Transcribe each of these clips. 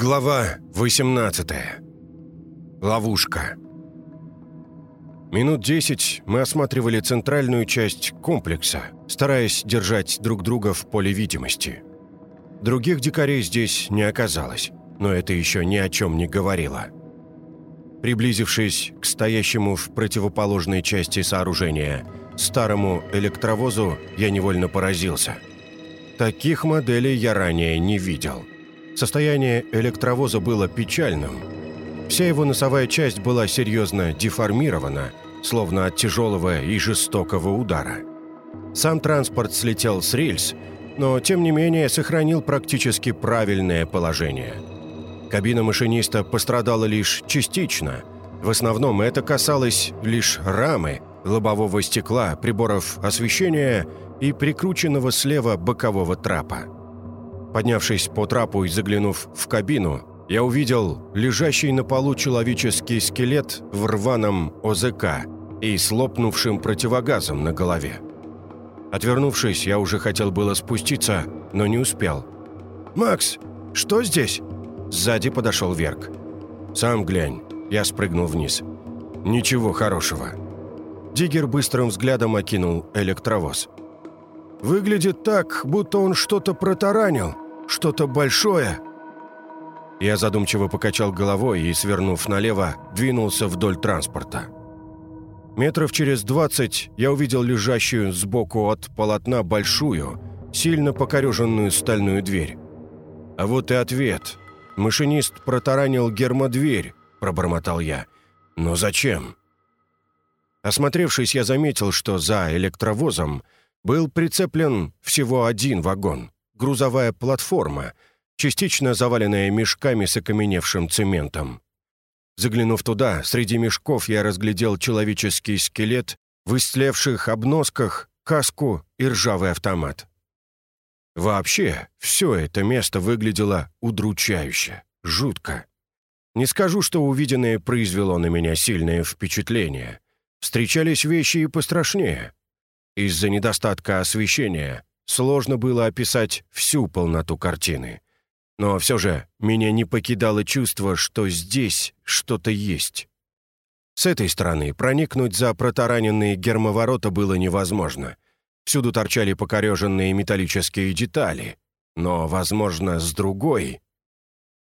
Глава 18. Ловушка. Минут десять мы осматривали центральную часть комплекса, стараясь держать друг друга в поле видимости. Других дикарей здесь не оказалось, но это еще ни о чем не говорило. Приблизившись к стоящему в противоположной части сооружения старому электровозу, я невольно поразился. Таких моделей я ранее не видел. Состояние электровоза было печальным. Вся его носовая часть была серьезно деформирована, словно от тяжелого и жестокого удара. Сам транспорт слетел с рельс, но, тем не менее, сохранил практически правильное положение. Кабина машиниста пострадала лишь частично. В основном это касалось лишь рамы, лобового стекла, приборов освещения и прикрученного слева бокового трапа. Поднявшись по трапу и заглянув в кабину, я увидел лежащий на полу человеческий скелет в рваном ОЗК и с лопнувшим противогазом на голове. Отвернувшись, я уже хотел было спуститься, но не успел. «Макс, что здесь?» Сзади подошел Верк. «Сам глянь». Я спрыгнул вниз. «Ничего хорошего». Диггер быстрым взглядом окинул электровоз. «Выглядит так, будто он что-то протаранил, что-то большое». Я задумчиво покачал головой и, свернув налево, двинулся вдоль транспорта. Метров через двадцать я увидел лежащую сбоку от полотна большую, сильно покореженную стальную дверь. А вот и ответ. Машинист протаранил гермодверь, пробормотал я. Но зачем? Осмотревшись, я заметил, что за электровозом был прицеплен всего один вагон – грузовая платформа, частично заваленная мешками с окаменевшим цементом. Заглянув туда, среди мешков я разглядел человеческий скелет в истлевших обносках, каску и ржавый автомат. Вообще, все это место выглядело удручающе, жутко. Не скажу, что увиденное произвело на меня сильное впечатление. Встречались вещи и пострашнее. Из-за недостатка освещения сложно было описать всю полноту картины. Но все же меня не покидало чувство, что здесь что-то есть. С этой стороны проникнуть за протараненные гермоворота было невозможно. Всюду торчали покореженные металлические детали. Но, возможно, с другой...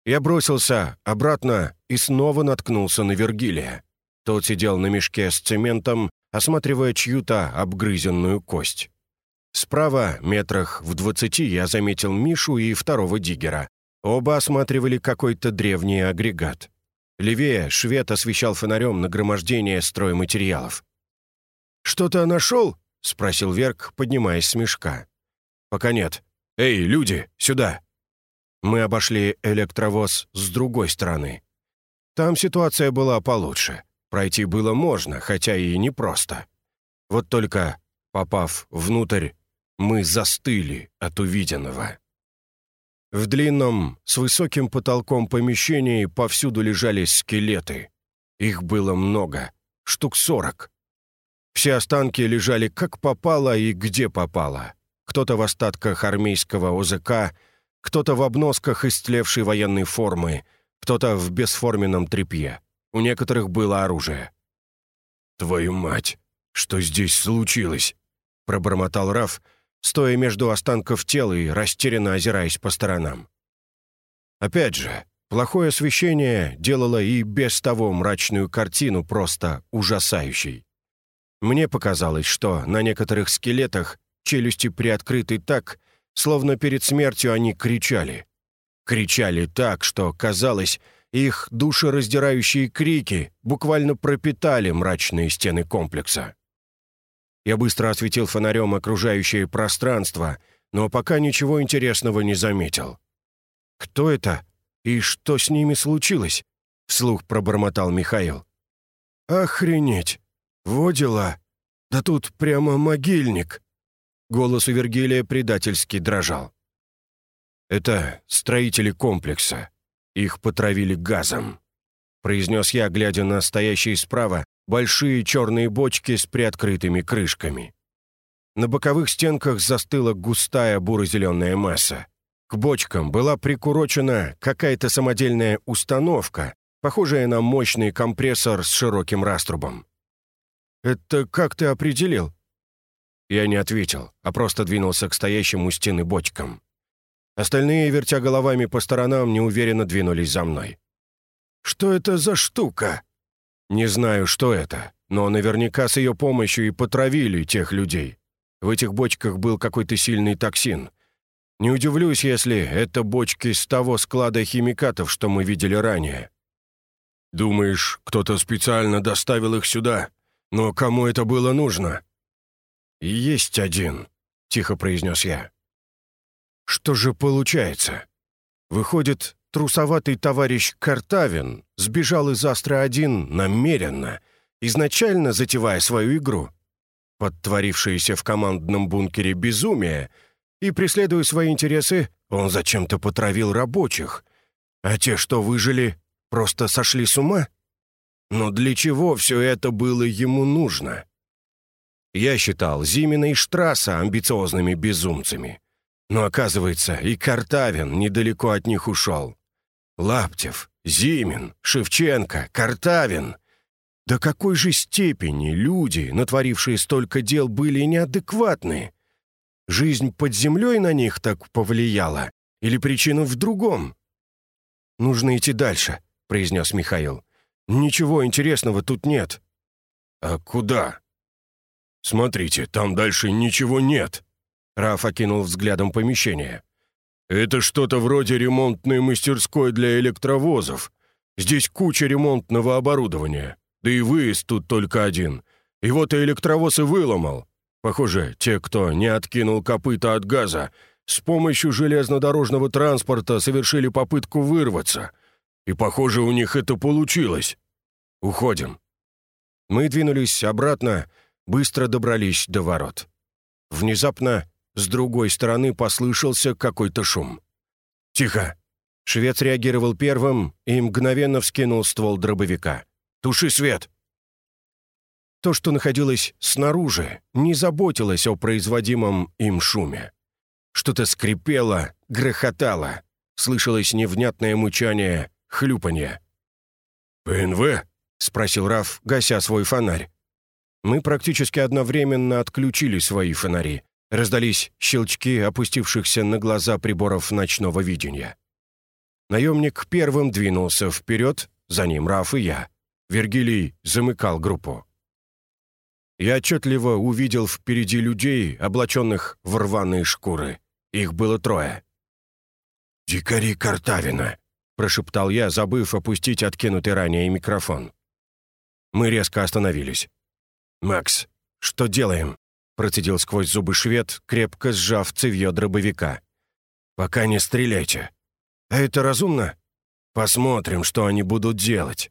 Я бросился обратно и снова наткнулся на Вергилия. Тот сидел на мешке с цементом, осматривая чью-то обгрызенную кость. Справа, метрах в двадцати, я заметил Мишу и второго диггера. Оба осматривали какой-то древний агрегат. Левее швед освещал фонарем нагромождение стройматериалов. «Что-то нашел?» — спросил Верк, поднимаясь с мешка. «Пока нет. Эй, люди, сюда!» Мы обошли электровоз с другой стороны. Там ситуация была получше. Пройти было можно, хотя и непросто. Вот только, попав внутрь, мы застыли от увиденного. В длинном, с высоким потолком помещении повсюду лежали скелеты. Их было много, штук сорок. Все останки лежали как попало и где попало. Кто-то в остатках армейского ОЗК, кто-то в обносках истлевшей военной формы, кто-то в бесформенном тряпье. У некоторых было оружие. «Твою мать! Что здесь случилось?» — пробормотал Раф, стоя между останков тела и растерянно озираясь по сторонам. Опять же, плохое освещение делало и без того мрачную картину просто ужасающей. Мне показалось, что на некоторых скелетах челюсти приоткрыты так, словно перед смертью они кричали. Кричали так, что, казалось, их душераздирающие крики буквально пропитали мрачные стены комплекса. Я быстро осветил фонарем окружающее пространство, но пока ничего интересного не заметил. «Кто это? И что с ними случилось?» — вслух пробормотал Михаил. «Охренеть! Во дела! Да тут прямо могильник!» Голос у Вергилия предательски дрожал. «Это строители комплекса. Их потравили газом», — произнес я, глядя на стоящие справа большие черные бочки с приоткрытыми крышками. На боковых стенках застыла густая буро-зеленая масса. К бочкам была прикурочена какая-то самодельная установка, похожая на мощный компрессор с широким раструбом. «Это как ты определил?» Я не ответил, а просто двинулся к стоящим у стены бочкам. Остальные, вертя головами по сторонам, неуверенно двинулись за мной. «Что это за штука?» «Не знаю, что это, но наверняка с ее помощью и потравили тех людей. В этих бочках был какой-то сильный токсин. Не удивлюсь, если это бочки с того склада химикатов, что мы видели ранее». «Думаешь, кто-то специально доставил их сюда? Но кому это было нужно?» «Есть один», — тихо произнес я. «Что же получается? Выходит, трусоватый товарищ Картавин сбежал из Астра-1 намеренно, изначально затевая свою игру, подтворившееся в командном бункере безумие, и, преследуя свои интересы, он зачем-то потравил рабочих, а те, что выжили, просто сошли с ума? Но для чего все это было ему нужно?» Я считал Зимина и Штрасса амбициозными безумцами. Но, оказывается, и Картавин недалеко от них ушел. Лаптев, Зимин, Шевченко, Картавин. До какой же степени люди, натворившие столько дел, были неадекватны? Жизнь под землей на них так повлияла? Или причина в другом? «Нужно идти дальше», — произнес Михаил. «Ничего интересного тут нет». «А куда?» «Смотрите, там дальше ничего нет», Раф окинул взглядом помещение. «Это что-то вроде ремонтной мастерской для электровозов. Здесь куча ремонтного оборудования. Да и выезд тут только один. И электровоз и выломал. Похоже, те, кто не откинул копыта от газа, с помощью железнодорожного транспорта совершили попытку вырваться. И, похоже, у них это получилось. Уходим». Мы двинулись обратно, быстро добрались до ворот. Внезапно с другой стороны послышался какой-то шум. «Тихо!» Швец реагировал первым и мгновенно вскинул ствол дробовика. «Туши свет!» То, что находилось снаружи, не заботилось о производимом им шуме. Что-то скрипело, грохотало. Слышалось невнятное мучание, хлюпанье. «ПНВ?» — спросил Раф, гася свой фонарь. Мы практически одновременно отключили свои фонари, Раздались щелчки опустившихся на глаза приборов ночного видения. Наемник первым двинулся вперед, за ним Раф и я. Вергилий замыкал группу. Я отчетливо увидел впереди людей, облаченных в рваные шкуры. Их было трое. «Дикари Картавина», — прошептал я, забыв опустить откинутый ранее микрофон. Мы резко остановились. «Макс, что делаем?» Процедил сквозь зубы швед, крепко сжав цевьё дробовика. «Пока не стреляйте. А это разумно? Посмотрим, что они будут делать».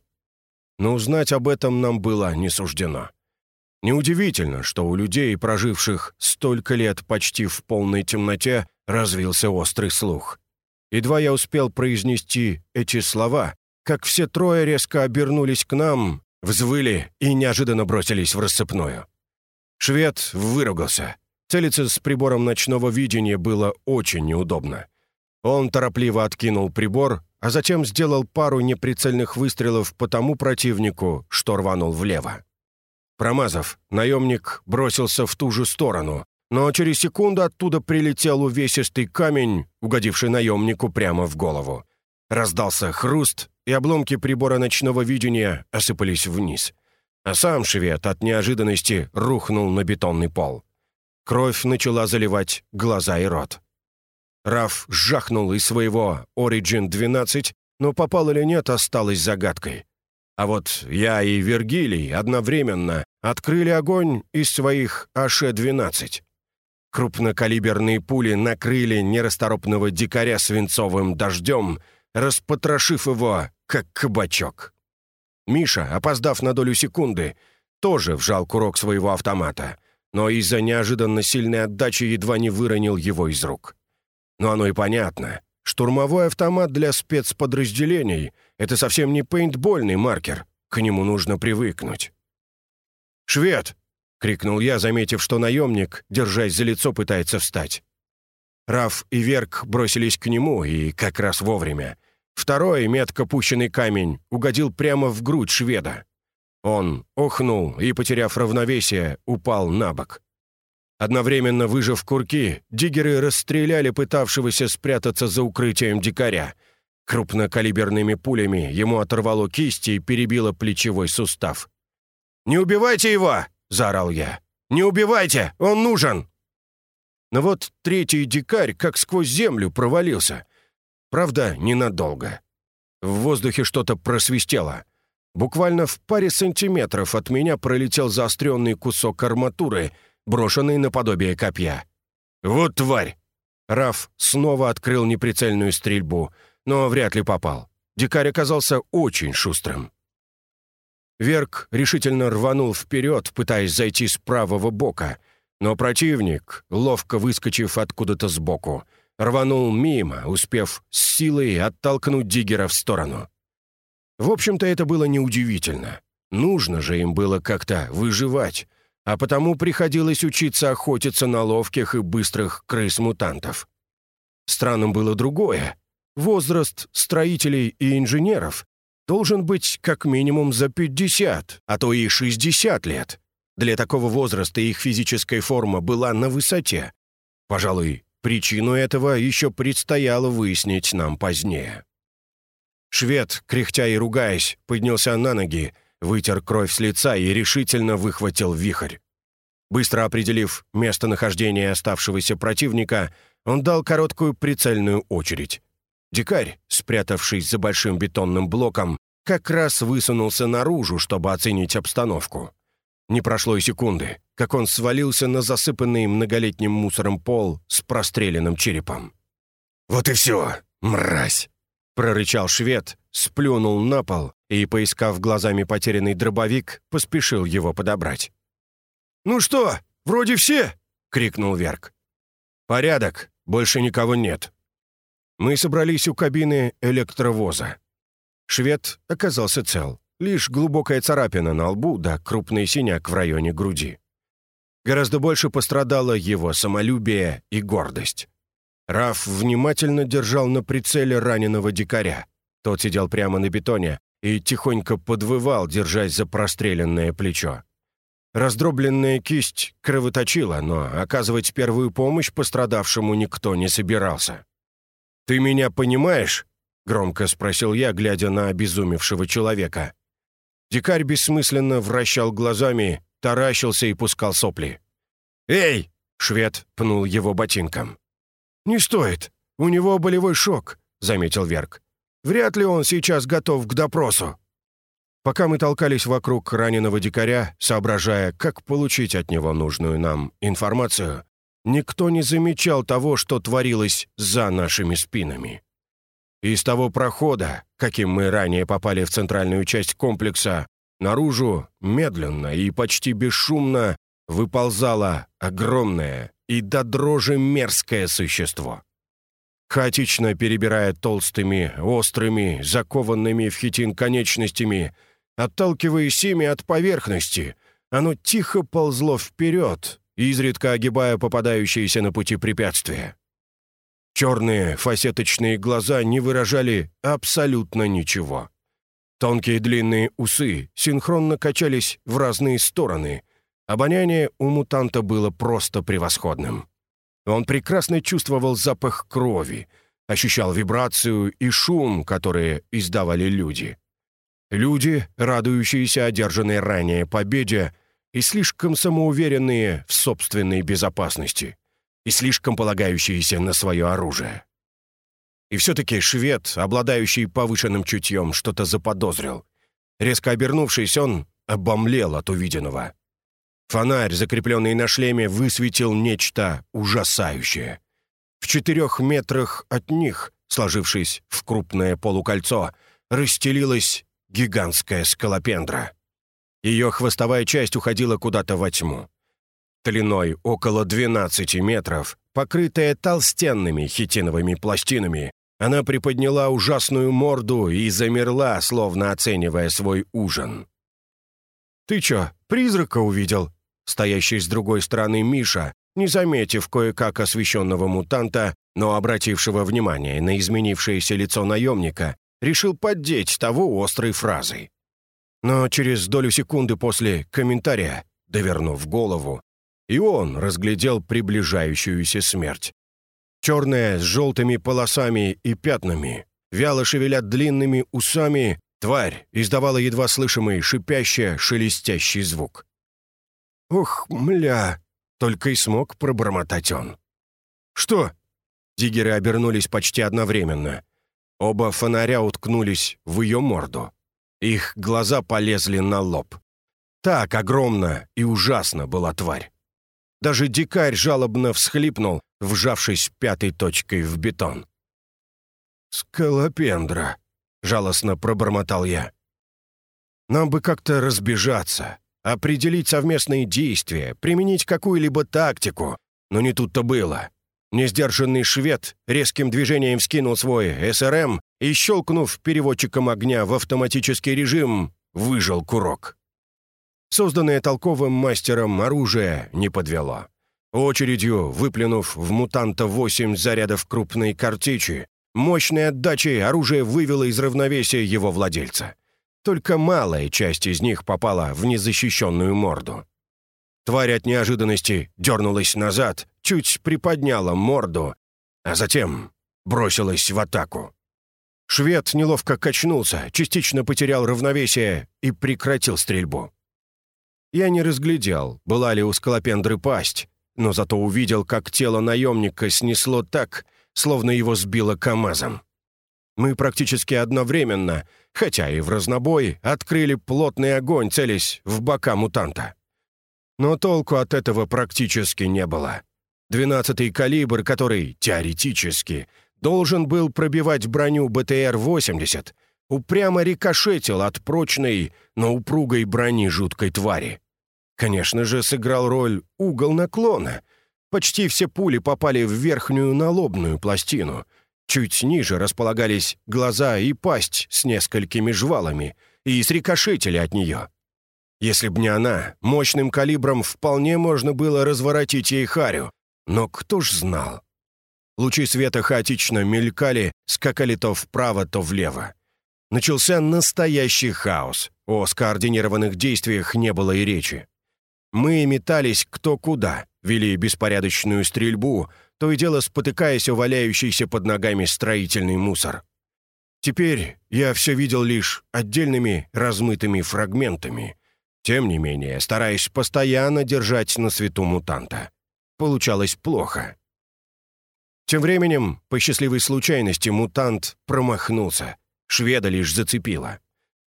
Но узнать об этом нам было не суждено. Неудивительно, что у людей, проживших столько лет почти в полной темноте, развился острый слух. Едва я успел произнести эти слова, как все трое резко обернулись к нам, взвыли и неожиданно бросились в рассыпную. Швед выругался. Целиться с прибором ночного видения было очень неудобно. Он торопливо откинул прибор, а затем сделал пару неприцельных выстрелов по тому противнику, что рванул влево. Промазав, наемник бросился в ту же сторону, но через секунду оттуда прилетел увесистый камень, угодивший наемнику прямо в голову. Раздался хруст, и обломки прибора ночного видения осыпались вниз а сам швед от неожиданности рухнул на бетонный пол. Кровь начала заливать глаза и рот. Раф жахнул из своего Origin-12, но попал или нет, осталось загадкой. А вот я и Вергилий одновременно открыли огонь из своих АШ-12. Крупнокалиберные пули накрыли нерасторопного дикаря свинцовым дождем, распотрошив его, как кабачок. Миша, опоздав на долю секунды, тоже вжал курок своего автомата, но из-за неожиданно сильной отдачи едва не выронил его из рук. Но оно и понятно. Штурмовой автомат для спецподразделений — это совсем не пейнтбольный маркер. К нему нужно привыкнуть. «Швед!» — крикнул я, заметив, что наемник, держась за лицо, пытается встать. Раф и Верк бросились к нему, и как раз вовремя. Второй, метко пущенный камень, угодил прямо в грудь шведа. Он охнул и, потеряв равновесие, упал на бок. Одновременно выжав курки, диггеры расстреляли пытавшегося спрятаться за укрытием дикаря. Крупнокалиберными пулями ему оторвало кисти и перебило плечевой сустав. «Не убивайте его!» — заорал я. «Не убивайте! Он нужен!» Но вот третий дикарь как сквозь землю провалился. Правда, ненадолго. В воздухе что-то просвистело. Буквально в паре сантиметров от меня пролетел заостренный кусок арматуры, брошенный наподобие копья. «Вот тварь!» Раф снова открыл неприцельную стрельбу, но вряд ли попал. Дикарь оказался очень шустрым. Верк решительно рванул вперед, пытаясь зайти с правого бока — но противник, ловко выскочив откуда-то сбоку, рванул мимо, успев с силой оттолкнуть Диггера в сторону. В общем-то, это было неудивительно. Нужно же им было как-то выживать, а потому приходилось учиться охотиться на ловких и быстрых крыс-мутантов. Странным было другое. Возраст строителей и инженеров должен быть как минимум за 50, а то и 60 лет. Для такого возраста их физическая форма была на высоте. Пожалуй, причину этого еще предстояло выяснить нам позднее. Швед, кряхтя и ругаясь, поднялся на ноги, вытер кровь с лица и решительно выхватил вихрь. Быстро определив местонахождение оставшегося противника, он дал короткую прицельную очередь. Дикарь, спрятавшись за большим бетонным блоком, как раз высунулся наружу, чтобы оценить обстановку. Не прошло и секунды, как он свалился на засыпанный многолетним мусором пол с простреленным черепом. «Вот и все, мразь!» — прорычал швед, сплюнул на пол и, поискав глазами потерянный дробовик, поспешил его подобрать. «Ну что, вроде все?» — крикнул Верк. «Порядок, больше никого нет». Мы собрались у кабины электровоза. Швед оказался цел. Лишь глубокая царапина на лбу да крупный синяк в районе груди. Гораздо больше пострадало его самолюбие и гордость. Раф внимательно держал на прицеле раненого дикаря. Тот сидел прямо на бетоне и тихонько подвывал, держась за простреленное плечо. Раздробленная кисть кровоточила, но оказывать первую помощь пострадавшему никто не собирался. «Ты меня понимаешь?» — громко спросил я, глядя на обезумевшего человека. Дикарь бессмысленно вращал глазами, таращился и пускал сопли. «Эй!» — швед пнул его ботинком. «Не стоит. У него болевой шок», — заметил Верк. «Вряд ли он сейчас готов к допросу». Пока мы толкались вокруг раненого дикаря, соображая, как получить от него нужную нам информацию, никто не замечал того, что творилось за нашими спинами. Из того прохода, каким мы ранее попали в центральную часть комплекса, наружу медленно и почти бесшумно выползало огромное и до дрожи мерзкое существо. Хаотично перебирая толстыми, острыми, закованными в хитин конечностями, отталкиваясь ими от поверхности, оно тихо ползло вперед, изредка огибая попадающиеся на пути препятствия. Черные фасеточные глаза не выражали абсолютно ничего. Тонкие длинные усы синхронно качались в разные стороны. Обоняние у мутанта было просто превосходным. Он прекрасно чувствовал запах крови, ощущал вибрацию и шум, которые издавали люди. Люди, радующиеся одержанной ранее победе и слишком самоуверенные в собственной безопасности и слишком полагающиеся на свое оружие. И все-таки швед, обладающий повышенным чутьем, что-то заподозрил. Резко обернувшись, он обомлел от увиденного. Фонарь, закрепленный на шлеме, высветил нечто ужасающее. В четырех метрах от них, сложившись в крупное полукольцо, расстелилась гигантская скалопендра. Ее хвостовая часть уходила куда-то во тьму длиной около 12 метров, покрытая толстенными хитиновыми пластинами, она приподняла ужасную морду и замерла, словно оценивая свой ужин. «Ты чё, призрака увидел?» Стоящий с другой стороны Миша не заметив кое-как освещенного мутанта, но обратившего внимание на изменившееся лицо наемника, решил поддеть того острой фразой. Но через долю секунды после комментария, довернув голову, и он разглядел приближающуюся смерть. Черная, с желтыми полосами и пятнами, вяло шевеля длинными усами, тварь издавала едва слышимый шипящий, шелестящий звук. «Ух, мля!» — только и смог пробормотать он. «Что?» Диггеры обернулись почти одновременно. Оба фонаря уткнулись в ее морду. Их глаза полезли на лоб. Так огромно и ужасно была тварь. Даже дикарь жалобно всхлипнул, вжавшись пятой точкой в бетон. «Скалопендра», — жалостно пробормотал я. «Нам бы как-то разбежаться, определить совместные действия, применить какую-либо тактику, но не тут-то было. Несдержанный швед резким движением скинул свой СРМ и, щелкнув переводчиком огня в автоматический режим, выжил курок. Созданное толковым мастером оружие не подвело. Очередью, выплюнув в мутанта восемь зарядов крупной картечи, мощной отдачей оружие вывело из равновесия его владельца. Только малая часть из них попала в незащищенную морду. Тварь от неожиданности дернулась назад, чуть приподняла морду, а затем бросилась в атаку. Швед неловко качнулся, частично потерял равновесие и прекратил стрельбу. Я не разглядел, была ли у скалопендры пасть, но зато увидел, как тело наемника снесло так, словно его сбило КАМАЗом. Мы практически одновременно, хотя и в разнобой, открыли плотный огонь, целясь в бока мутанта. Но толку от этого практически не было. Двенадцатый калибр, который, теоретически, должен был пробивать броню БТР-80, упрямо рикошетил от прочной, но упругой брони жуткой твари. Конечно же, сыграл роль угол наклона. Почти все пули попали в верхнюю налобную пластину. Чуть ниже располагались глаза и пасть с несколькими жвалами и срикошетили от нее. Если б не она, мощным калибром вполне можно было разворотить ей харю. Но кто ж знал? Лучи света хаотично мелькали, скакали то вправо, то влево. Начался настоящий хаос. О скоординированных действиях не было и речи. Мы метались кто куда, вели беспорядочную стрельбу, то и дело спотыкаясь о валяющийся под ногами строительный мусор. Теперь я все видел лишь отдельными размытыми фрагментами. Тем не менее, стараясь постоянно держать на свету мутанта. Получалось плохо. Тем временем, по счастливой случайности, мутант промахнулся. Шведа лишь зацепило.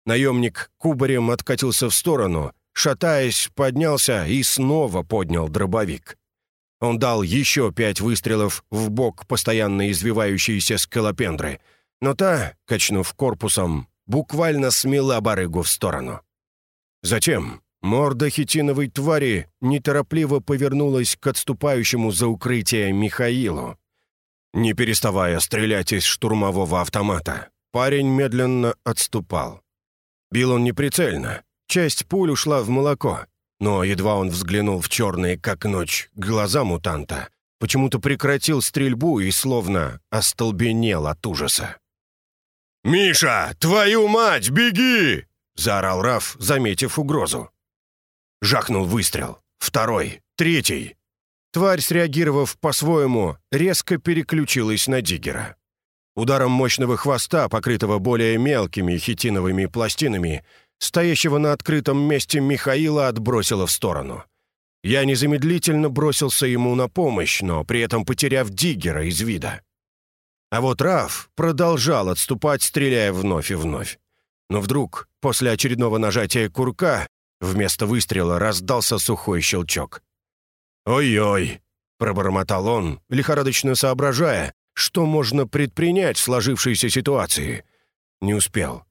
Наемник кубарем откатился в сторону, шатаясь, поднялся и снова поднял дробовик. Он дал еще пять выстрелов в бок постоянно извивающейся скалопендры, но та, качнув корпусом, буквально смела барыгу в сторону. Затем морда хитиновой твари неторопливо повернулась к отступающему за укрытие Михаилу. Не переставая стрелять из штурмового автомата, парень медленно отступал. Бил он неприцельно, часть пуль ушла в молоко, но едва он взглянул в черные, как ночь, глаза мутанта, почему-то прекратил стрельбу и словно остолбенел от ужаса. «Миша, твою мать, беги!» — заорал Раф, заметив угрозу. Жахнул выстрел. Второй, третий. Тварь, среагировав по-своему, резко переключилась на Диггера. Ударом мощного хвоста, покрытого более мелкими хитиновыми пластинами, стоящего на открытом месте Михаила отбросило в сторону. Я незамедлительно бросился ему на помощь, но при этом потеряв Диггера из вида. А вот Раф продолжал отступать, стреляя вновь и вновь. Но вдруг, после очередного нажатия курка, вместо выстрела раздался сухой щелчок. «Ой-ой!» — пробормотал он, лихорадочно соображая, что можно предпринять в сложившейся ситуации. Не успел.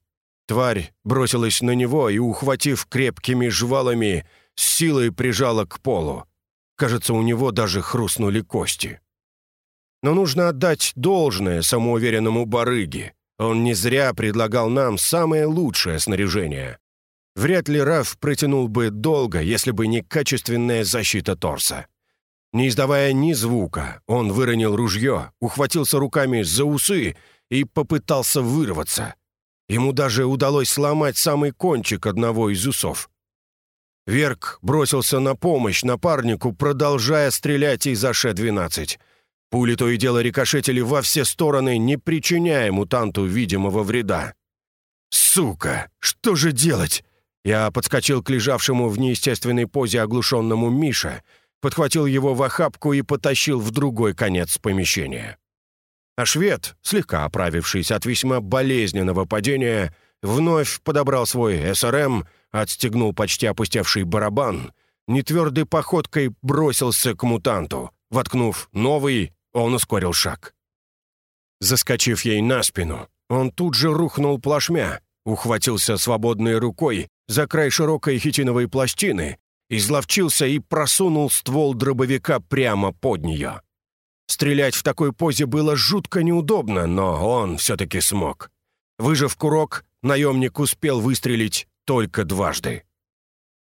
Тварь бросилась на него и, ухватив крепкими жвалами, с силой прижала к полу. Кажется, у него даже хрустнули кости. Но нужно отдать должное самоуверенному барыге. Он не зря предлагал нам самое лучшее снаряжение. Вряд ли Раф протянул бы долго, если бы не качественная защита торса. Не издавая ни звука, он выронил ружье, ухватился руками за усы и попытался вырваться. Ему даже удалось сломать самый кончик одного из усов. Верк бросился на помощь напарнику, продолжая стрелять из АШ-12. Пули то и дело рикошетили во все стороны, не причиняя мутанту видимого вреда. «Сука! Что же делать?» Я подскочил к лежавшему в неестественной позе оглушенному Мише, подхватил его в охапку и потащил в другой конец помещения. А швед, слегка оправившись от весьма болезненного падения, вновь подобрал свой СРМ, отстегнул почти опустевший барабан, нетвердой походкой бросился к мутанту. Воткнув новый, он ускорил шаг. Заскочив ей на спину, он тут же рухнул плашмя, ухватился свободной рукой за край широкой хитиновой пластины, изловчился и просунул ствол дробовика прямо под нее. Стрелять в такой позе было жутко неудобно, но он все-таки смог. Выжав курок, наемник успел выстрелить только дважды.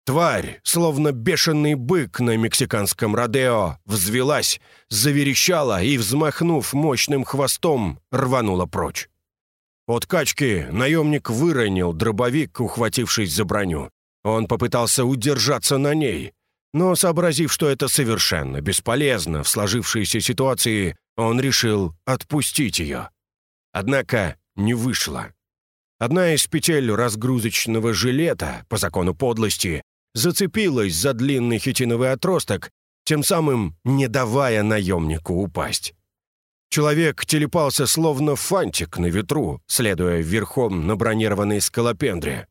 Тварь, словно бешеный бык на мексиканском Родео, взвелась, заверещала и, взмахнув мощным хвостом, рванула прочь. От качки наемник выронил дробовик, ухватившись за броню. Он попытался удержаться на ней, но, сообразив, что это совершенно бесполезно в сложившейся ситуации, он решил отпустить ее. Однако не вышло. Одна из петель разгрузочного жилета, по закону подлости, зацепилась за длинный хитиновый отросток, тем самым не давая наемнику упасть. Человек телепался словно фантик на ветру, следуя верхом на бронированной скалопендре.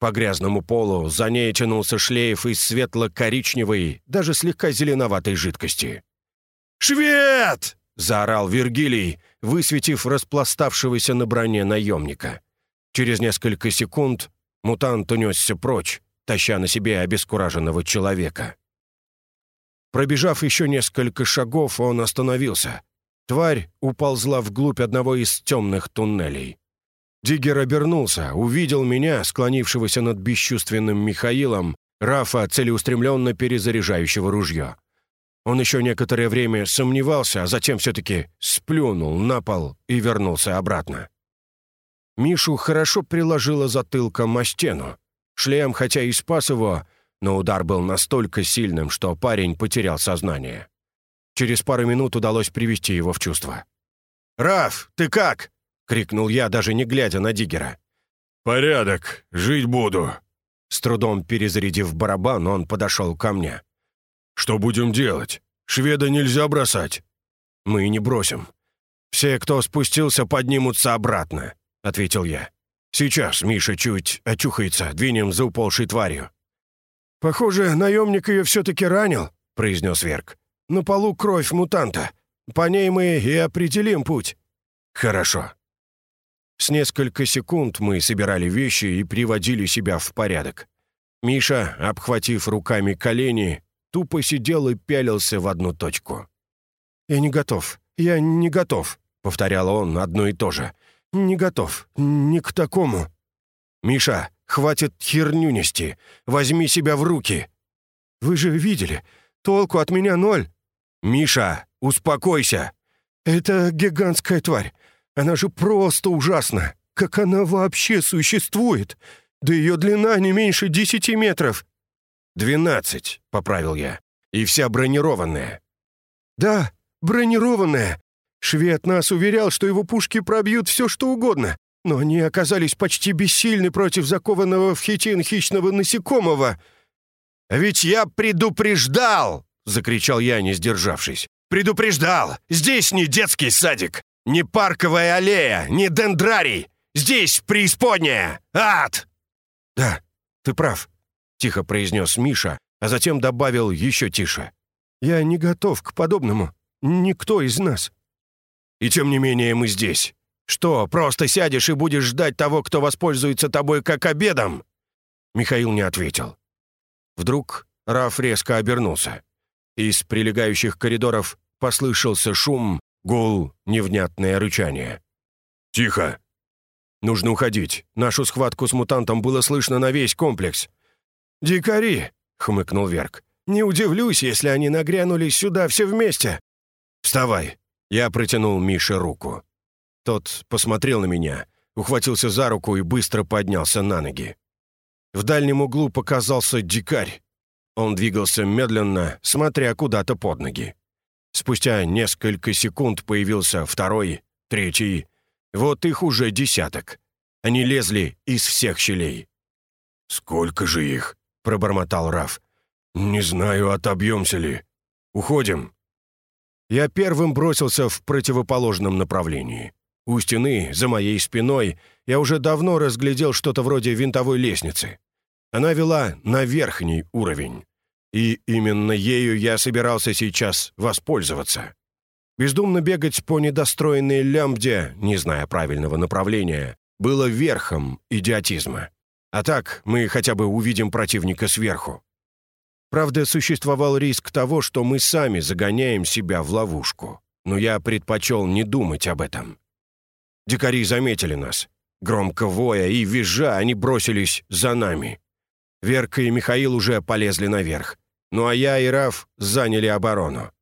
По грязному полу за ней тянулся шлейф из светло-коричневой, даже слегка зеленоватой жидкости. «Швед!» — заорал Вергилий, высветив распластавшегося на броне наемника. Через несколько секунд мутант унесся прочь, таща на себе обескураженного человека. Пробежав еще несколько шагов, он остановился. Тварь уползла вглубь одного из темных туннелей. Диггер обернулся, увидел меня, склонившегося над бесчувственным Михаилом, Рафа, целеустремленно перезаряжающего ружье. Он еще некоторое время сомневался, а затем все-таки сплюнул на пол и вернулся обратно. Мишу хорошо приложило затылком о стену. Шлем, хотя и спас его, но удар был настолько сильным, что парень потерял сознание. Через пару минут удалось привести его в чувство. «Раф, ты как?» Крикнул я, даже не глядя на Диггера. «Порядок, жить буду». С трудом перезарядив барабан, он подошел ко мне. «Что будем делать? Шведа нельзя бросать». «Мы не бросим. Все, кто спустился, поднимутся обратно», — ответил я. «Сейчас Миша чуть очухается, двинем за уползшей тварью». «Похоже, наемник ее все-таки ранил», — произнес Верк. «На полу кровь мутанта. По ней мы и определим путь». «Хорошо», с несколько секунд мы собирали вещи и приводили себя в порядок. Миша, обхватив руками колени, тупо сидел и пялился в одну точку. «Я не готов, я не готов», — повторял он одно и то же. «Не готов, не к такому». «Миша, хватит херню нести, возьми себя в руки». «Вы же видели, толку от меня ноль». «Миша, успокойся». «Это гигантская тварь. Она же просто ужасна! Как она вообще существует? Да ее длина не меньше десяти метров!» «Двенадцать», — поправил я. «И вся бронированная». «Да, бронированная. Швед нас уверял, что его пушки пробьют все, что угодно, но они оказались почти бессильны против закованного в хитин хищного насекомого». «Ведь я предупреждал!» — закричал я, не сдержавшись. «Предупреждал! Здесь не детский садик! Не парковая аллея, не дендрарий! Здесь преисподняя! Ад!» «Да, ты прав», — тихо произнес Миша, а затем добавил еще тише. «Я не готов к подобному. Никто из нас». «И тем не менее мы здесь. Что, просто сядешь и будешь ждать того, кто воспользуется тобой как обедом?» Михаил не ответил. Вдруг Раф резко обернулся. Из прилегающих коридоров послышался шум, Гул, невнятное рычание. «Тихо! Нужно уходить. Нашу схватку с мутантом было слышно на весь комплекс». «Дикари!» — хмыкнул Верк. Не удивлюсь, если они нагрянули сюда все вместе». «Вставай!» Я протянул Мише руку. Тот посмотрел на меня, ухватился за руку и быстро поднялся на ноги. В дальнем углу показался дикарь. Он двигался медленно, смотря куда-то под ноги. Спустя несколько секунд появился второй, третий. Вот их уже десяток. Они лезли из всех щелей. «Сколько же их?» — пробормотал Раф. «Не знаю, отобьемся ли. Уходим». Я первым бросился в противоположном направлении. У стены, за моей спиной, я уже давно разглядел что-то вроде винтовой лестницы. Она вела на верхний уровень. И именно ею я собирался сейчас воспользоваться. Бездумно бегать по недостроенной лямбде, не зная правильного направления, было верхом идиотизма. А так мы хотя бы увидим противника сверху. Правда, существовал риск того, что мы сами загоняем себя в ловушку. Но я предпочел не думать об этом. Дикари заметили нас. Громко воя и визжа они бросились за нами. Верка и Михаил уже полезли наверх. Ну а я и Раф заняли оборону.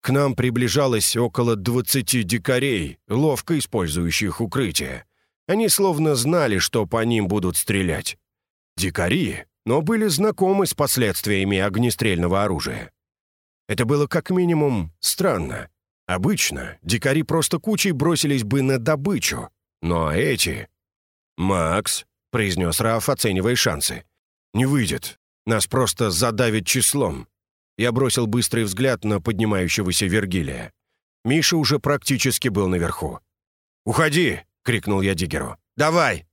К нам приближалось около двадцати дикарей, ловко использующих укрытие. Они словно знали, что по ним будут стрелять. Дикари, но были знакомы с последствиями огнестрельного оружия. Это было как минимум странно. Обычно дикари просто кучей бросились бы на добычу, но эти... «Макс», — произнес Раф, оценивая шансы, — «не выйдет. Нас просто задавит числом». Я бросил быстрый взгляд на поднимающегося Вергилия. Миша уже практически был наверху. «Уходи!» — крикнул я Диггеру. «Давай!»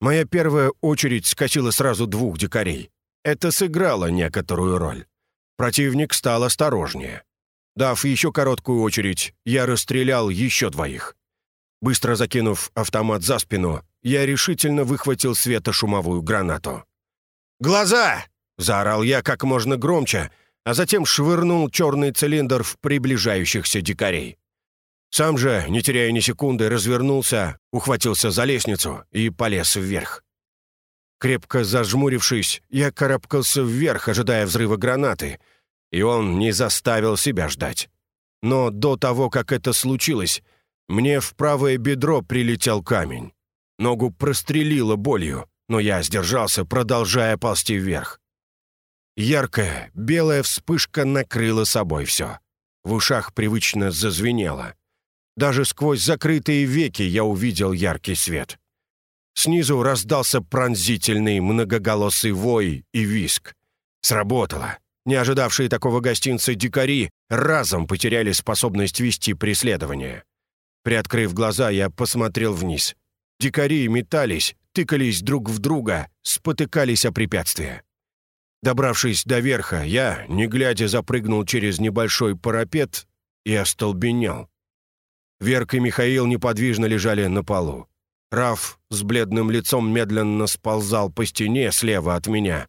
Моя первая очередь скосила сразу двух дикарей. Это сыграло некоторую роль. Противник стал осторожнее. Дав еще короткую очередь, я расстрелял еще двоих. Быстро закинув автомат за спину, я решительно выхватил светошумовую гранату. «Глаза!» Заорал я как можно громче, а затем швырнул черный цилиндр в приближающихся дикарей. Сам же, не теряя ни секунды, развернулся, ухватился за лестницу и полез вверх. Крепко зажмурившись, я карабкался вверх, ожидая взрыва гранаты, и он не заставил себя ждать. Но до того, как это случилось, мне в правое бедро прилетел камень. Ногу прострелило болью, но я сдержался, продолжая ползти вверх. Яркая, белая вспышка накрыла собой все. В ушах привычно зазвенело. Даже сквозь закрытые веки я увидел яркий свет. Снизу раздался пронзительный многоголосый вой и виск. Сработало. Не ожидавшие такого гостинца дикари разом потеряли способность вести преследование. Приоткрыв глаза, я посмотрел вниз. Дикари метались, тыкались друг в друга, спотыкались о препятствия. Добравшись до верха, я, не глядя, запрыгнул через небольшой парапет и остолбенел. Верка и Михаил неподвижно лежали на полу. Раф с бледным лицом медленно сползал по стене слева от меня,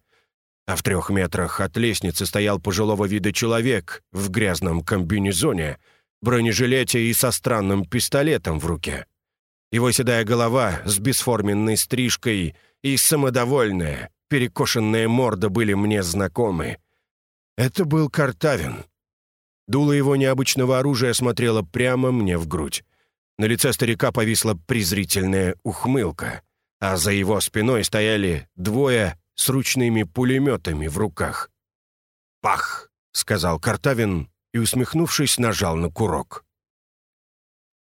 а в трех метрах от лестницы стоял пожилого вида человек в грязном комбинезоне, бронежилете и со странным пистолетом в руке. Его седая голова с бесформенной стрижкой и самодовольная, перекошенная морда были мне знакомы. Это был Картавин. Дуло его необычного оружия смотрело прямо мне в грудь. На лице старика повисла презрительная ухмылка, а за его спиной стояли двое с ручными пулеметами в руках. «Пах!» — сказал Картавин и, усмехнувшись, нажал на курок.